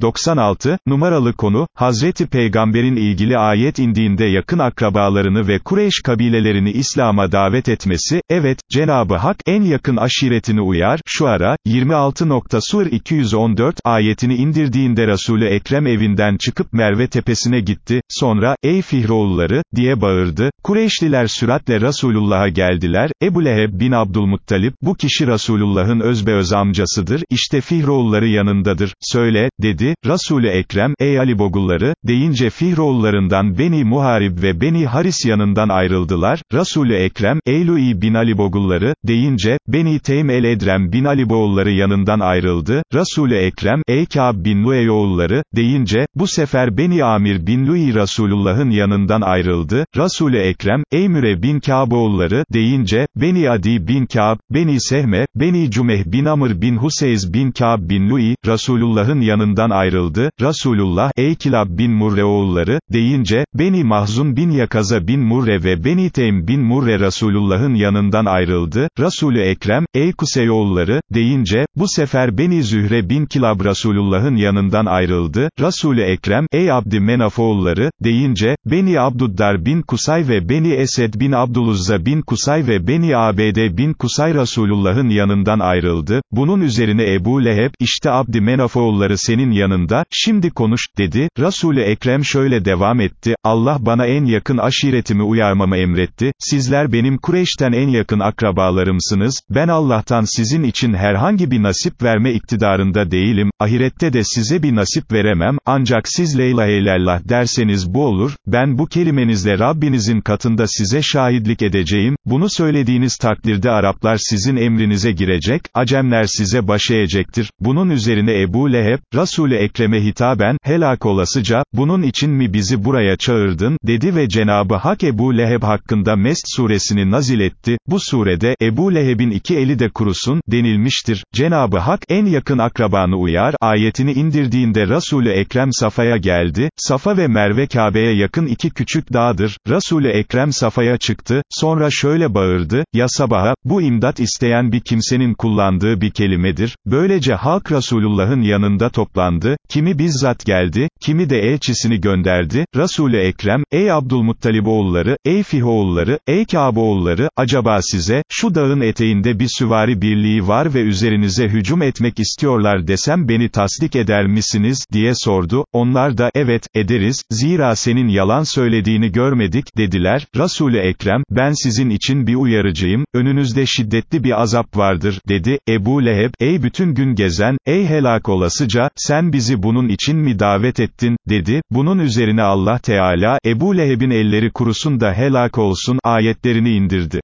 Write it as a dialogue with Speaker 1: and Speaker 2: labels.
Speaker 1: 96, numaralı konu, Hazreti Peygamber'in ilgili ayet indiğinde yakın akrabalarını ve Kureyş kabilelerini İslam'a davet etmesi, evet, Cenabı Hak, en yakın aşiretini uyar, şu ara, 26. Sur 214, ayetini indirdiğinde Resulü Ekrem evinden çıkıp Merve tepesine gitti, sonra, ey Fihroğulları, diye bağırdı, Kureyşliler süratle Resulullah'a geldiler, Ebu Leheb bin Abdülmuttalip, bu kişi Resulullah'ın özbeöz amcasıdır, işte Fihroğulları yanındadır, söyle, dedi, Resul-i Ekrem, ey Ali Bogulları, deyince Fihroğullarından Beni Muharib ve Beni Haris yanından ayrıldılar, Resul-i Ekrem, ey Lui bin Ali Bogulları, deyince, Beni Teym el-Edrem bin Ali Boğulları yanından ayrıldı, Resul-i Ekrem, ey Ka'b bin Lueyoğulları, deyince, bu sefer Beni Amir bin Lui Resulullah'ın yanından ayrıldı, Resul-i Ekrem, ey Müre bin Ka'boğulları, deyince, Beni Adi bin Ka'b, Beni Sehme, Beni Cumeh bin Amr bin Huseyz bin Ka'b bin Lui, Resulullah'ın yanından ayrıldı, Resulullah, ey Kilab bin Murre oğulları, deyince, Beni Mahzun bin Yakaza bin Murre ve Beni Teym bin Murre Resulullah'ın yanından ayrıldı, Resulü Ekrem, ey Kusey oğulları, deyince, bu sefer Beni Zühre bin Kilab Resulullah'ın yanından ayrıldı, Resulü Ekrem, ey Abdi Menaf oğulları, deyince, Beni Abduddar bin Kusay ve Beni Esed bin Abdüluzza bin Kusay ve Beni Abd bin Kusay Resulullah'ın yanından ayrıldı, bunun üzerine Ebu Leheb, işte Abdi Menaf oğulları senin yanında, şimdi konuş, dedi, Resul-i Ekrem şöyle devam etti, Allah bana en yakın aşiretimi uyarmamı emretti, sizler benim Kureyş'ten en yakın akrabalarımsınız, ben Allah'tan sizin için herhangi bir nasip verme iktidarında değilim, ahirette de size bir nasip veremem, ancak siz Leyla illallah derseniz bu olur, ben bu kelimenizle Rabbinizin katında size şahitlik edeceğim, bunu söylediğiniz takdirde Araplar sizin emrinize girecek, Acemler size baş eğecektir, bunun üzerine Ebu Leheb, Resul-i Ekrem'e hitaben, helak olasıca, bunun için mi bizi buraya çağırdın, dedi ve Cenabı Hak Ebu Leheb hakkında Mest suresini nazil etti, bu surede, Ebu Leheb'in iki eli de kurusun, denilmiştir, Cenabı Hak, en yakın akrabanı uyar, ayetini indirdiğinde Resul-i Ekrem Safa'ya geldi, Safa ve Merve Kabe'ye yakın iki küçük dağdır, Resul-i Ekrem Safa'ya çıktı, sonra şöyle bağırdı, ya sabaha, bu imdat isteyen bir kimsenin kullandığı bir kelimedir, böylece halk Resulullah'ın yanında toplandı, kimi bizzat geldi, kimi de elçisini gönderdi, Resul-i Ekrem, ey Abdülmuttalib oğulları, ey Fihoğulları, ey Kâboğulları, acaba size, şu dağın eteğinde bir süvari birliği var ve üzerinize hücum etmek istiyorlar desem beni tasdik eder misiniz, diye sordu, onlar da, evet, ederiz, zira senin yalan söylediğini görmedik, dediler, Resul-i Ekrem, ben sizin için bir uyarıcıyım, önünüzde şiddetli bir azap vardır, dedi, Ebu Leheb, ey bütün gün gezen, ey helak olasıca, bizi bunun için mi davet ettin, dedi, bunun üzerine Allah Teala, Ebu Leheb'in elleri kurusun da helak olsun, ayetlerini indirdi.